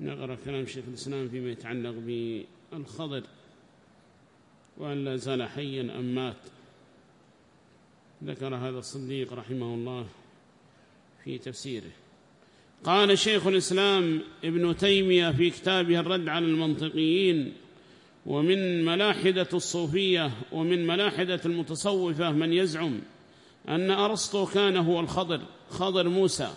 نقرأ كلام شيخ الإسلام فيما يتعلق بالخضر وأن لا زال حيا أم مات. ذكر هذا الصديق رحمه الله في تفسيره. قال شيخ الإسلام ابن تيمية في كتابه الرد على المنطقيين ومن ملاحدة الصوفية ومن ملاحدة المتصوفة من يزعم أن أرسطو كان هو الخضر خضر موسى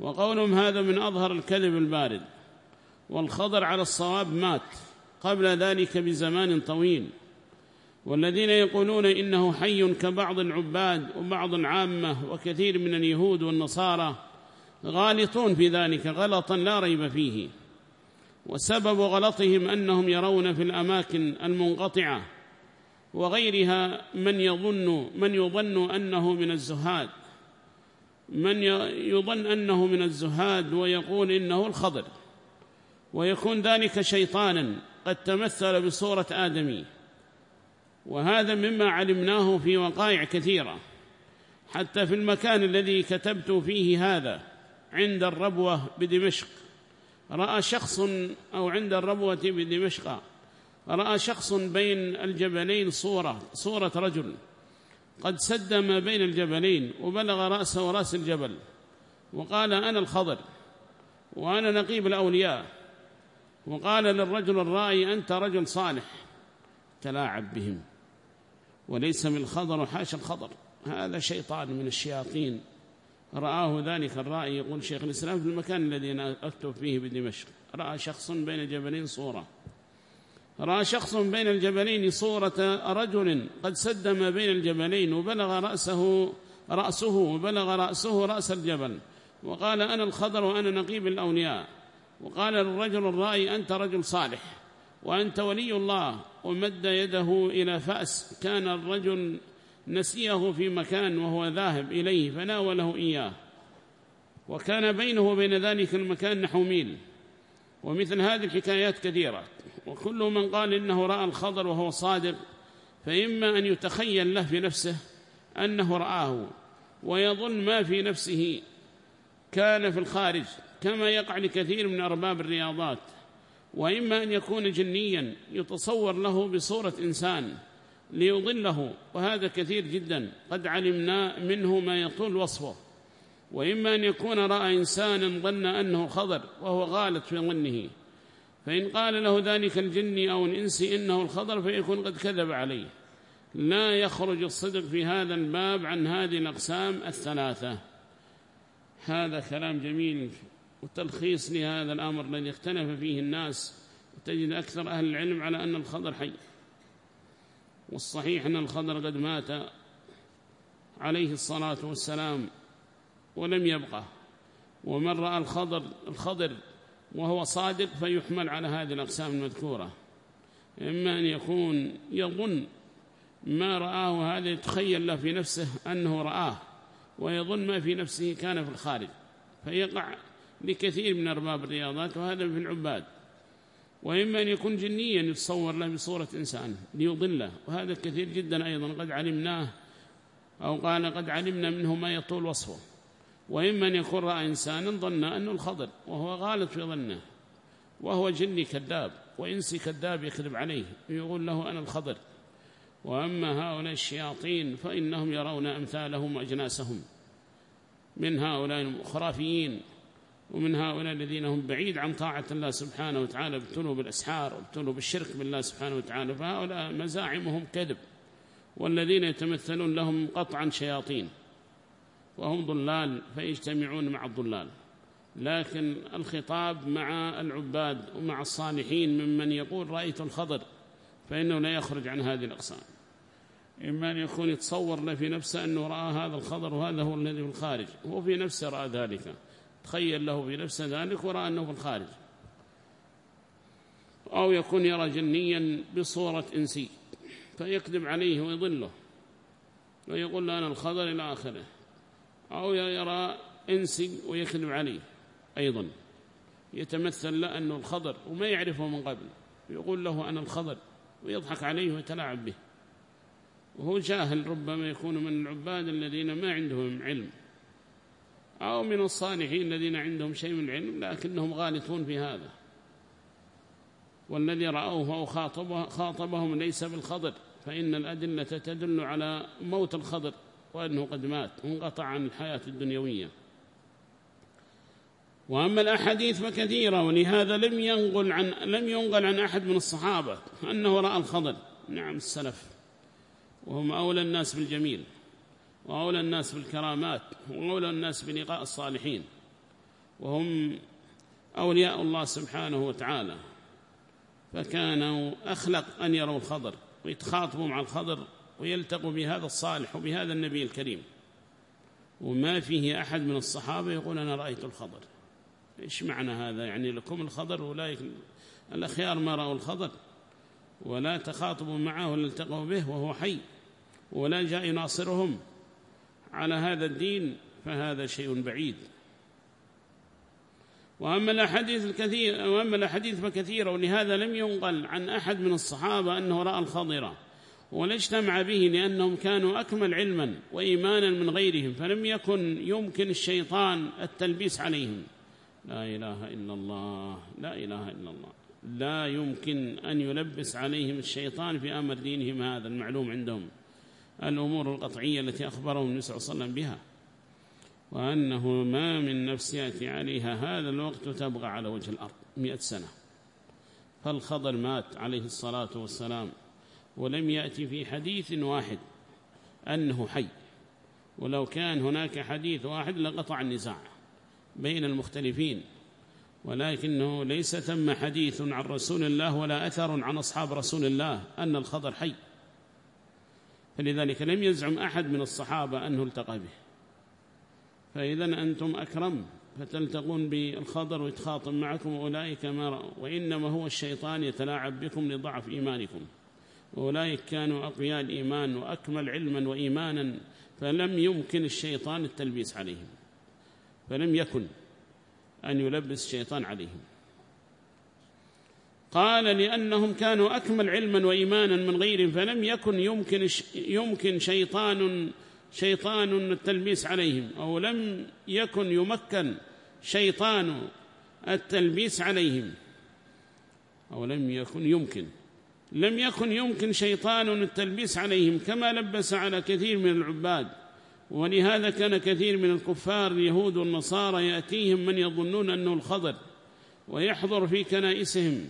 وقولهم هذا من أظهر الكذب البارد. والخضر على الصواب مات قبل ذلك بزمان طويل. والذين يقولون إنه حي كبعض العباد وبعض العامة وكثير من اليهود والنصارى غالطون في ذلك غلطا لا ريب فيه. وسبب غلطهم أنهم يرون في الأماكن المنقطعة وغيرها من يظن من يظن أنه من الزهاد من يظن أنه من الزهاد ويقول إنه الخضر. ويكون ذلك شيطانا قد تمثل بصورة آدمي. وهذا مما علمناه في وقائع كثيرة. حتى في المكان الذي كتبت فيه هذا عند الربوة بدمشق. رأى شخص أو عند الربوة بدمشق. رأى شخص بين الجبلين صورة صورة رجل. قد سد ما بين الجبلين وبلغ رأسه رأس الجبل. وقال أنا الخضر وأنا نقيب الأولياء. وقال للرجل الرائي أنت رجل صالح. تلاعب بهم. وليس من الخضر وحاش الخضر. هذا شيطان من الشياطين. رآه ذلك الرائي يقول شيخ الإسلام في المكان الذي أنا أكتب فيه بدمشق. رأى شخص بين جبلين صورة. رأى شخص بين الجبلين صورة رجل قد سد ما بين الجبلين وبلغ رأسه رأسه وبلغ رأسه رأس الجبل. وقال أنا الخضر وأنا نقيب الأولياء. وقال للرجل الرائي أنت رجل صالح وأنت ولي الله ومد يده إلى فأس كان الرجل نسيه في مكان وهو ذاهب إليه فناوله إياه وكان بينه وبين ذلك المكان نحو ميل ومثل هذه الحكايات كثيرة وكل من قال إنه رأى الخضر وهو صادق فإما أن يتخيل له في نفسه أنه رآه ويظن ما في نفسه كان في الخارج كما يقع لكثير من أرباب الرياضات وإما أن يكون جنيا يتصور له بصورة إنسان ليضله وهذا كثير جدا قد علمنا منه ما يطول وصفه. وإما أن يكون رأى إنسانا ظن أنه خضر وهو غالط في ظنه. فإن قال له ذلك الجن أو الإنس إنه الخضر فيكون قد كذب عليه. لا يخرج الصدق في هذا الباب عن هذه الأقسام الثلاثة. هذا كلام جميل وتلخيص لهذا الأمر الذي اختلف فيه الناس وتجد أكثر أهل العلم على أن الخضر حي والصحيح أن الخضر قد مات عليه الصلاة والسلام ولم يبقى ومن رأى الخضر, الخضر وهو صادق فيحمل على هذه الأقسام المذكورة إما أن يكون يظن ما رآه هذا يتخيل له في نفسه أنه رآه ويظن ما في نفسه كان في الخارج فيقع لكثير من أرباب الرياضات وهذا في العباد. وإما أن يكون جنيا يتصور له بصورة إنسان ليضله وهذا كثير جدا أيضا. قد علمناه أو قال قد علمنا منه ما يطول وصفه. وإما أن يكون رأى إنسانا ظن أنه الخضر وهو غالط في ظنه وهو جني كذاب وإنسي كذاب يكذب عليه ويقول له أنا الخضر. وأما هؤلاء الشياطين فإنهم يرون أمثالهم وأجناسهم. من هؤلاء الخرافيين ومن هؤلاء الذين هم بعيد عن طاعة الله سبحانه وتعالى ابتلوا بالأسحار وابتلوا بالشرك بالله سبحانه وتعالى فهؤلاء مزاعمهم كذب والذين يتمثلون لهم قطعا شياطين وهم ضلال فيجتمعون مع الضلال. لكن الخطاب مع العباد ومع الصالحين ممن يقول رأيت الخضر فإنه لا يخرج عن هذه الأقسام. إما أن يكون يتصور له في نفسه أنه رأى هذا الخضر وهذا هو الذي في الخارج. هو في نفسه رأى ذلك. تخيل له في نفسه ذلك ورأى أنه في الخارج. أو يكون يرى جنيا بصورة إنسي. فيكذب عليه ويضله. ويقول له أنا الخضر إلى آخره. أو يرى إنسي ويكذب عليه أيضا. يتمثل له أنه الخضر وما يعرفه من قبل. يقول له أنا الخضر. ويضحك عليه ويتلاعب به. وهو جاهل ربما يكون من العباد الذين ما عندهم علم أو من الصالحين الذين عندهم شيء من العلم لكنهم غالطون في هذا. والذي رأوه أو خاطبه خاطبهم ليس بالخضر فإن الأدلة تدل على موت الخضر وأنه قد مات انقطع عن الحياة الدنيوية. وأما الأحاديث فكثيرة ولهذا لم ينقل عن لم ينقل عن أحد من الصحابة أنه رأى الخضر. نعم السلف. وهم أولى الناس بالجميل وأولى الناس بالكرامات وأولى الناس بلقاء الصالحين وهم أولياء الله سبحانه وتعالى. فكانوا أخلق أن يروا الخضر ويتخاطبوا مع الخضر ويلتقوا بهذا الصالح وبهذا النبي الكريم. وما فيه أحد من الصحابة يقول أنا رأيت الخضر. إيش معنى هذا؟ يعني لكم الخضر أولئك الأخيار ما رأوا الخضر ولا تخاطبوا معه ولا التقوا به وهو حي. ولا جاء يناصرهم على هذا الدين فهذا شيء بعيد. وأما الأحاديث الكثير وأما الأحاديث فكثيرة ولهذا لم ينقل عن أحد من الصحابة أنه رأى الخضرة ولا اجتمع به لأنهم كانوا أكمل علما وإيمانا من غيرهم فلم يكن يمكن الشيطان التلبيس عليهم. لا إله إلا الله لا إله إلا الله. لا يمكن أن يلبس عليهم الشيطان في أمر دينهم هذا المعلوم عندهم. الأمور القطعية التي أخبرهم النبي صلى الله عليه وسلم بها وأنه ما من نفس يأتي عليها هذا الوقت تبغى على وجه الأرض مئة سنة. فالخضر مات عليه الصلاة والسلام ولم يأتي في حديث واحد أنه حي. ولو كان هناك حديث واحد لقطع النزاع بين المختلفين ولكنه ليس ثم حديث عن رسول الله ولا أثر عن أصحاب رسول الله أن الخضر حي. فلذلك لم يزعم أحد من الصحابة أنه التقى به. فإذا أنتم أكرم فتلتقون بالخضر ويتخاطب معكم أولئك ما رأوا وإنما هو الشيطان يتلاعب بكم لضعف إيمانكم. أولئك كانوا أقوياء الإيمان وأكمل علما وإيمانا فلم يمكن الشيطان التلبيس عليهم فلم يكن أن يلبس الشيطان عليهم. قال لأنهم كانوا أكمل علما وإيمانا من غيرهم فلم يكن يمكن, يمكن شيطان شيطان التلبيس عليهم أو لم يكن يمكن شيطان التلبيس عليهم. أو لم يكن يمكن لم يكن يمكن شيطان التلبيس عليهم كما لبس على كثير من العباد. ولهذا كان كثير من الكفار اليهود والنصارى يأتيهم من يظنون أنه الخضر ويحضر في كنائسهم.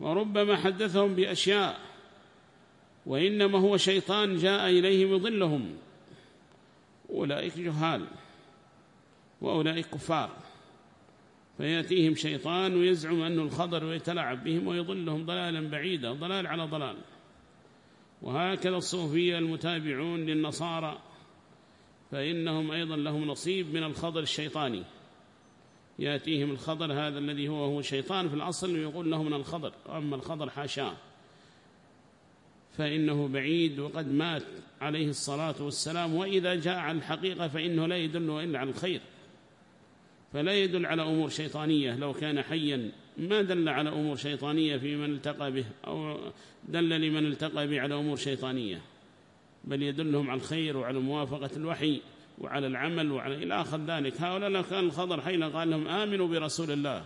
وربما حدثهم بأشياء وإنما هو شيطان جاء إليهم يضلهم. أولئك جهال وأولئك كفار. فيأتيهم شيطان ويزعم أنه الخضر ويتلعب بهم ويضلهم ضلالا بعيدا ضلال على ضلال. وهكذا الصوفية المتابعون للنصارى فإنهم أيضا لهم نصيب من الخضر الشيطاني. يأتيهم الخضر هذا الذي هو هو شيطان في الأصل ويقول له من الخضر أما الخضر حاشاه فإنه بعيد وقد مات عليه الصلاة والسلام وإذا جاء عن الحقيقة فإنه لا يدل إلا على الخير. فلا يدل على أمور شيطانية لو كان حيا. ما دل على أمور شيطانية في من التقى به أو دل لمن التقى به على أمور شيطانية. بل يدلهم على الخير وعلى موافقة الوحي. وعلى العمل وعلى إلى آخر ذلك. هؤلاء لو كان الخضر حين قال لهم آمنوا برسول الله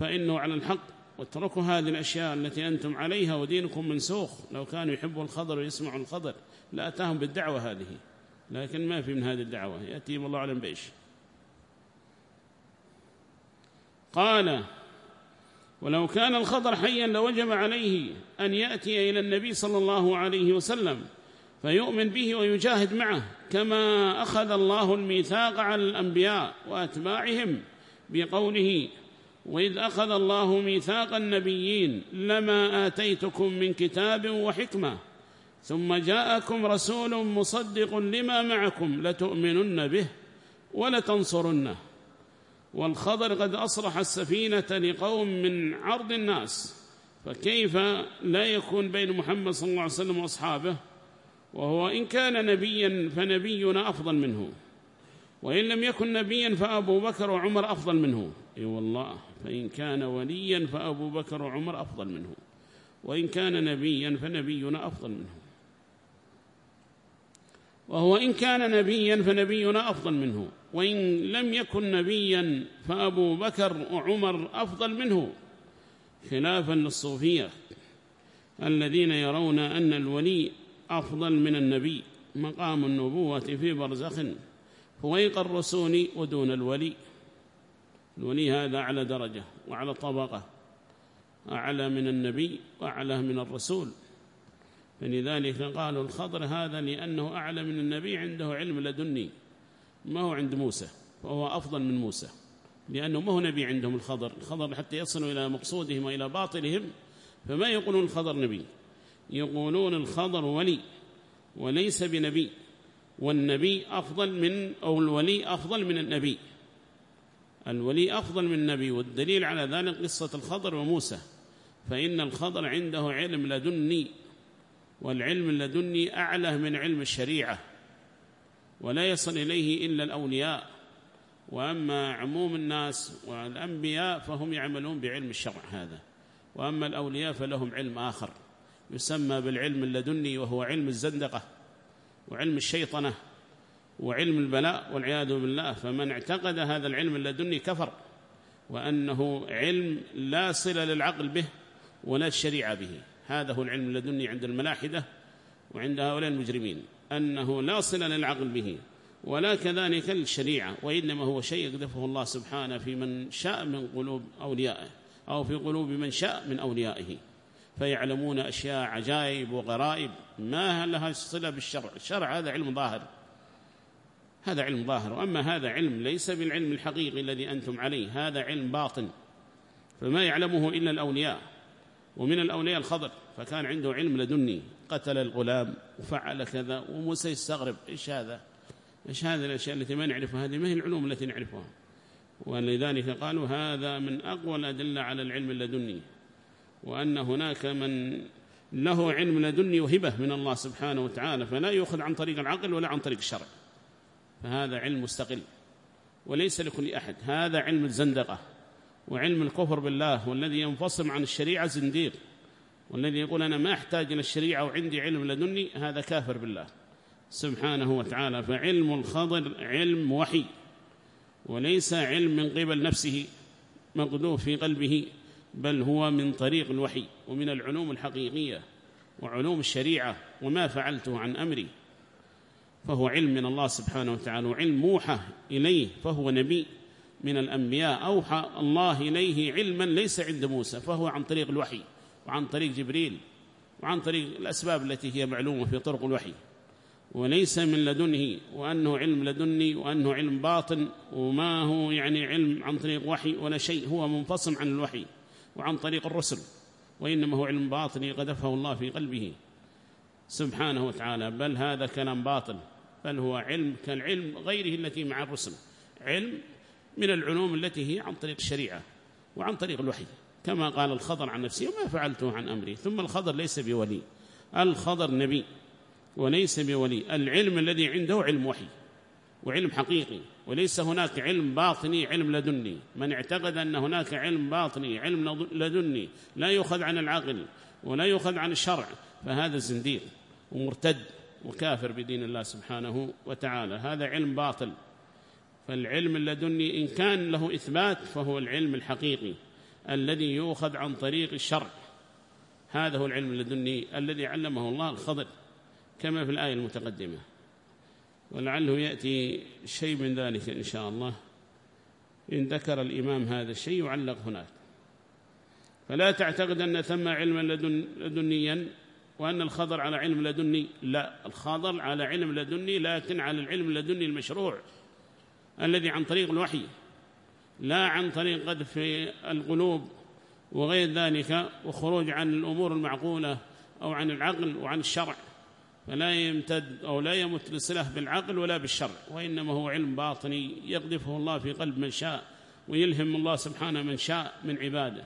فإنه على الحق واتركوا هذه الأشياء التي أنتم عليها ودينكم منسوخ. لو كانوا يحبوا الخضر ويسمعوا الخضر لأتاهم بالدعوة هذه. لكن ما في من هذه الدعوة. يأتي والله أعلم بإيش. قال ولو كان الخضر حيا لوجب عليه أن يأتي إلى النبي صلى الله عليه وسلم فيؤمن به ويجاهد معه كما أخذ الله الميثاق على الأنبياء وأتباعهم بقوله وإذ أخذ الله ميثاق النبيين لما آتيتكم من كتاب وحكمة ثم جاءكم رسول مصدق لما معكم لتؤمنن به ولتنصرنه. والخضر قد أصلح السفينة لقوم من عرض الناس فكيف لا يكون بين محمد صلى الله عليه وسلم وأصحابه؟ وهو إن كان نبيا فنبينا أفضل منه. وإن لم يكن نبيا فأبو بكر وعمر أفضل منه. أي والله فإن كان وليا فأبو بكر وعمر أفضل منه. وإن كان نبيا فنبينا أفضل منه. وهو إن كان نبيا فنبينا أفضل منه. وإن لم يكن نبيا فأبو بكر وعمر أفضل منه. خلافا للصوفية الذين يرون أن الولي أفضل من النبي مقام النبوة في برزخ فويق الرسول ودون الولي. الولي هذا أعلى درجة وعلى طبقة أعلى من النبي وأعلى من الرسول. فلذلك قالوا الخضر هذا لأنه أعلى من النبي عنده علم لدني. ما هو عند موسى فهو أفضل من موسى لأنه ما هو نبي عندهم الخضر. الخضر حتى يصلوا إلى مقصودهم وإلى باطلهم فما يقولون الخضر نبي. يقولون الخضر ولي وليس بنبي والنبي أفضل من أو الولي أفضل من النبي. الولي أفضل من النبي والدليل على ذلك قصة الخضر وموسى. فإن الخضر عنده علم لدني والعلم اللدني أعلى من علم الشريعة ولا يصل إليه إلا الأولياء. وأما عموم الناس والأنبياء فهم يعملون بعلم الشرع هذا وأما الأولياء فلهم علم آخر. يسمى بالعلم اللدني وهو علم الزندقة وعلم الشيطنة وعلم البلاء والعياذ بالله. فمن اعتقد هذا العلم اللدني كفر وأنه علم لا صلة للعقل به ولا الشريعة به. هذا هو العلم اللدني عند الملاحدة وعند هؤلاء المجرمين أنه لا صلة للعقل به ولا كذلك الشريعة وإنما هو شيء يقذفه الله سبحانه في من شاء من قلوب أوليائه أو في قلوب من شاء من أوليائه. فيعلمون أشياء عجائب وغرائب. ما لها صلة بالشرع. الشرع هذا علم ظاهر. هذا علم ظاهر. وأما هذا علم ليس بالعلم الحقيقي الذي أنتم عليه. هذا علم باطن. فما يعلمه إلا الأولياء. ومن الأولياء الخضر. فكان عنده علم لدني. قتل الغلام وفعل كذا وموسى يستغرب. إيش هذا؟ إيش هذه الأشياء التي ما نعرفها؟ هذه ما هي العلوم التي نعرفها. ولذلك قالوا هذا من أقوى الأدلة على العلم اللدني. وأن هناك من له علم لدني وهبة من الله سبحانه وتعالى فلا يؤخذ عن طريق العقل ولا عن طريق الشرع. فهذا علم مستقل وليس لكل أحد. هذا علم الزندقة وعلم الكفر بالله والذي ينفصل عن الشريعة زنديق والذي يقول أنا ما أحتاج إلى الشريعة وعندي علم لدني هذا كافر بالله سبحانه وتعالى. فعلم الخضر علم وحي وليس علم من قبل نفسه مقذوف في قلبه. بل هو من طريق الوحي ومن العلوم الحقيقية وعلوم الشريعة وما فعلته عن أمري. فهو علم من الله سبحانه وتعالى وعلم موحى إليه فهو نبي من الأنبياء أوحى الله إليه علما ليس عند موسى فهو عن طريق الوحي وعن طريق جبريل وعن طريق الأسباب التي هي معلومة في طرق الوحي. وليس من لدنه وأنه علم لدني وأنه علم باطن وما هو يعني علم عن طريق وحي ولا شيء هو منفصل عن الوحي. وعن طريق الرسل وإنما هو علم باطني قذفه الله في قلبه سبحانه وتعالى. بل هذا كلام باطل بل هو علم كالعلم غيره التي مع الرسل. علم من العلوم التي هي عن طريق الشريعة وعن طريق الوحي كما قال الخضر عن نفسه وما فعلته عن أمري. ثم الخضر ليس بولي الخضر نبي وليس بولي. العلم الذي عنده علم وحي. وعلم حقيقي وليس هناك علم باطني علم لدني. من اعتقد أن هناك علم باطني علم لدني لا يؤخذ عن العقل ولا يؤخذ عن الشرع فهذا زنديق ومرتد وكافر بدين الله سبحانه وتعالى. هذا علم باطل. فالعلم اللدني إن كان له إثبات فهو العلم الحقيقي الذي يؤخذ عن طريق الشرع. هذا هو العلم اللدني الذي علمه الله الخضر كما في الآية المتقدمة. ولعله يأتي شيء من ذلك إن شاء الله. إن ذكر الإمام هذا الشيء يعلق هناك. فلا تعتقد أن ثم علما لدن لدنيا وأن الخضر على علم لدني لا. الخضر على علم لدني لكن على العلم اللدني المشروع الذي عن طريق الوحي لا عن طريق قذف القلوب وغير ذلك وخروج عن الأمور المعقولة أو عن العقل وعن الشرع. فلا يمتد أو لا يمت لصلة بالعقل ولا بالشرع وإنما هو علم باطني يقذفه الله في قلب من شاء ويلهم الله سبحانه من شاء من عباده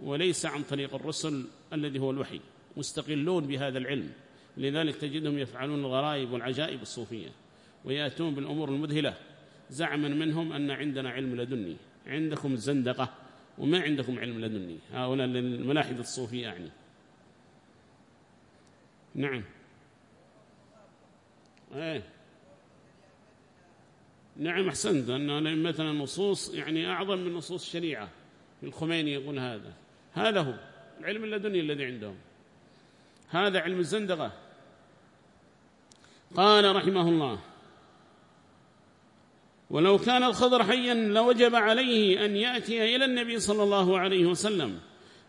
وليس عن طريق الرسل الذي هو الوحي مستقلون بهذا العلم. لذلك تجدهم يفعلون الغرائب والعجائب الصوفية ويأتون بالأمور المذهلة. زعما منهم أن عندنا علم لدني عندكم الزندقة وما عندكم علم لدني؟ هؤلاء الملاحدة الصوفية يعني. نعم. إيه. نعم أحسنت أن مثلا نصوص يعني أعظم من نصوص الشريعة. الخميني يقول هذا. هذا هو العلم اللدني الذي عندهم. هذا علم الزندقة. قال رحمه الله ولو كان الخضر حيا لوجب عليه أن يأتي إلى النبي صلى الله عليه وسلم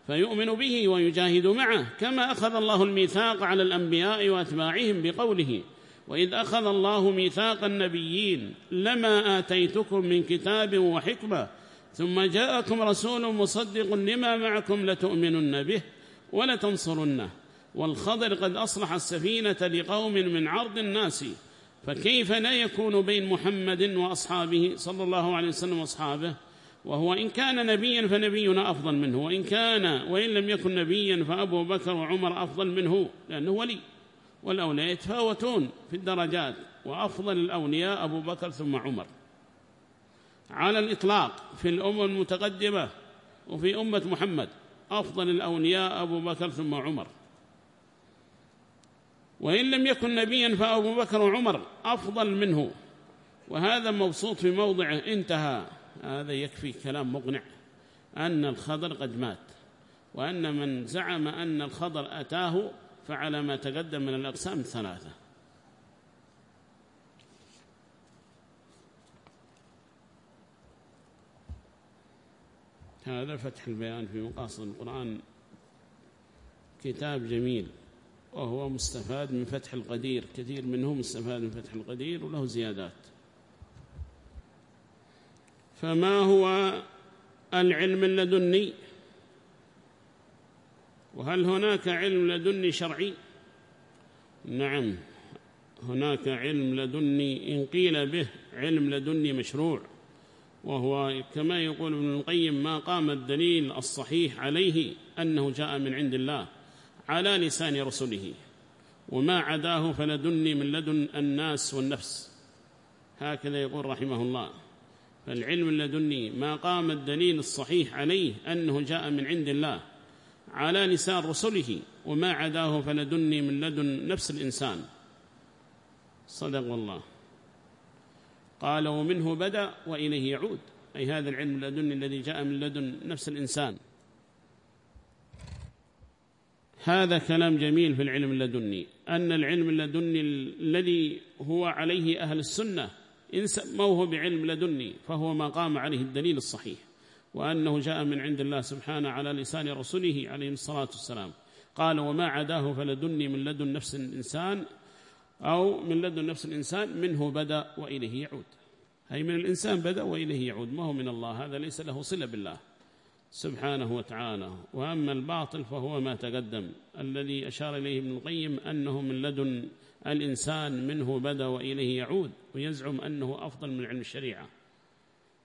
فيؤمن به ويجاهد معه كما أخذ الله الميثاق على الأنبياء وأتباعهم بقوله وإذ أخذ الله ميثاق النبيين لما آتيتكم من كتاب وحكمة ثم جاءكم رسول مصدق لما معكم لتؤمنن به ولتنصرنه والخضر قد أصلح السفينة لقوم من عرض الناس فكيف لا يكون بين محمد وأصحابه صلى الله عليه وسلم وأصحابه؟ وهو إن كان نبيا فنبينا أفضل منه وإن كان وإن لم يكن نبيا فأبو بكر وعمر أفضل منه لأنه ولي. والأولياء يتفاوتون في الدرجات وأفضل الأولياء أبو بكر ثم عمر. على الإطلاق في الأمة المتقدمة وفي أمة محمد أفضل الأولياء أبو بكر ثم عمر. وإن لم يكن نبيا فأبو بكر وعمر أفضل منه. وهذا مبسوط في موضعه انتهى. هذا يكفي كلام مقنع. أن الخضر قد مات وأن من زعم أن الخضر أتاه فعلى ما تقدم من الأقسام الثلاثة هذا فتح البيان في مقاصد القرآن. كتاب جميل وهو مستفاد من فتح القدير. كثير منه مستفاد من فتح القدير وله زيادات. فما هو العلم اللدني؟ وهل هناك علم لدني شرعي؟ نعم هناك علم لدني إن قيل به علم لدني مشروع وهو كما يقول ابن القيم ما قام الدليل الصحيح عليه أنه جاء من عند الله على لسان رسله وما عداه فلدني من لدن الناس والنفس. هكذا يقول رحمه الله فالعلم اللدني ما قام الدليل الصحيح عليه أنه جاء من عند الله على لسان رسله وما عداه فلدني من لدن نفس الإنسان. صدق الله. قال ومنه بدأ وإليه يعود. أي هذا العلم اللدني الذي جاء من لدن نفس الإنسان. هذا كلام جميل في العلم اللدني أن العلم اللدني الذي هو عليه أهل السنة إن سموه بعلم لدني فهو ما قام عليه الدليل الصحيح. وأنه جاء من عند الله سبحانه على لسان رسوله عليه الصلاة والسلام. قال وما عداه فلدني من لدن نفس الإنسان أو من لدن نفس الإنسان منه بدأ وإليه يعود. أي من الإنسان بدأ وإليه يعود ما هو من الله هذا ليس له صلة بالله سبحانه وتعالى. وأما الباطل فهو ما تقدم الذي أشار إليه ابن القيم أنه من لدن الإنسان منه بدأ وإليه يعود ويزعم أنه أفضل من علم الشريعة.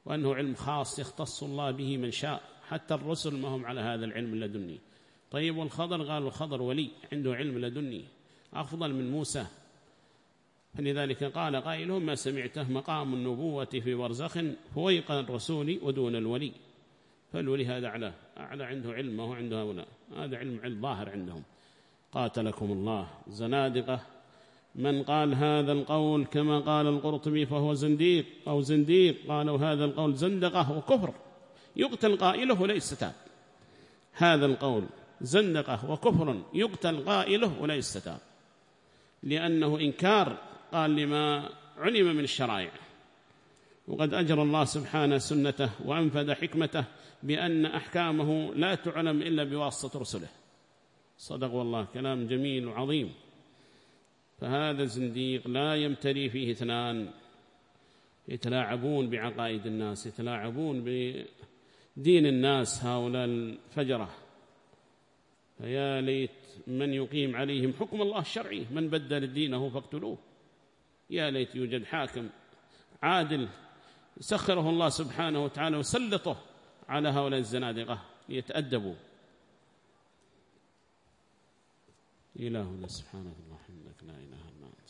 وأنه علم خاص يختص الله به من شاء. حتى الرسل ما هم على هذا العلم اللدني طيب والخضر؟ قالوا الخضر ولي عنده علم لدني. أفضل من موسى. فلذلك قال قائلهم ما سمعته مقام النبوة في برزخ فويق الرسول ودون الولي. فالولي هذا أعلى أعلى عنده علم ما هو عنده هؤلاء. هذا علم علم ظاهر عندهم. قاتلكم الله. زنادقة. من قال هذا القول كما قال القرطبي فهو زنديق أو زنديق قالوا هذا القول زندقة وكفر يقتل قائله ولا يستتاب هذا القول زندقة وكفر يقتل قائله ولا يستتاب لأنه إنكار قال لما علم من الشرائع. وقد أجرى الله سبحانه سنته وأنفذ حكمته بأن أحكامه لا تعلم إلا بواسطة رسله. صدق والله كلام جميل وعظيم. فهذا الزنديق لا يمتري فيه اثنان. يتلاعبون بعقائد الناس يتلاعبون بدين الناس هؤلاء الفجرة. فيا ليت من يقيم عليهم حكم الله الشرعي من بدل دينه فاقتلوه. يا ليت يوجد حاكم عادل سخره الله سبحانه وتعالى وسلطه على هؤلاء الزنادقة ليتأدبوا. إلهنا سبحانه الله حمدك لا إله إلا أنت